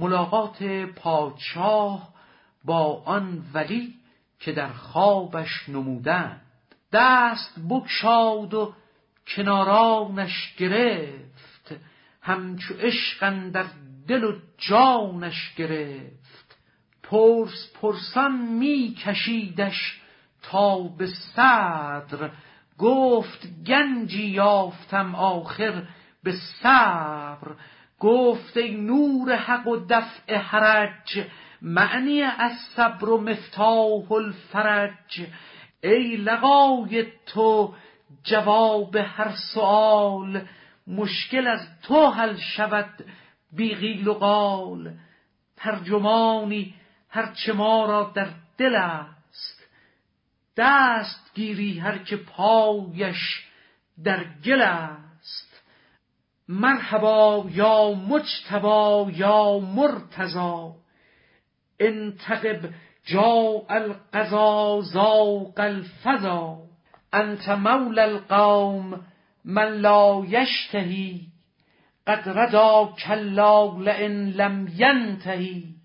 ملاقات پادشاه با آن ولی که در خوابش نمودند. دست بکشاد و کنارانش گرفت. همچو عشق در دل و جانش گرفت. پرس پرسان می کشیدش تا به صدر. گفت گنجی یافتم آخر به صبر. گفت ای نور حق و دفع حرج معنی از صبر و مفتاح الفرج. ای لقای تو جواب هر سؤال مشکل از تو حل شود بی قیل و قال. ترجمانی هرچه ما را در دل است دست گیری هر که پایش در گل است. مرحبا یا مجتبا یا مرتضا انتقب جاء القضا ذاق الفضا. انت مولی القوم من لا یشتهی. قد ردا کلا لئن لم ینتهی.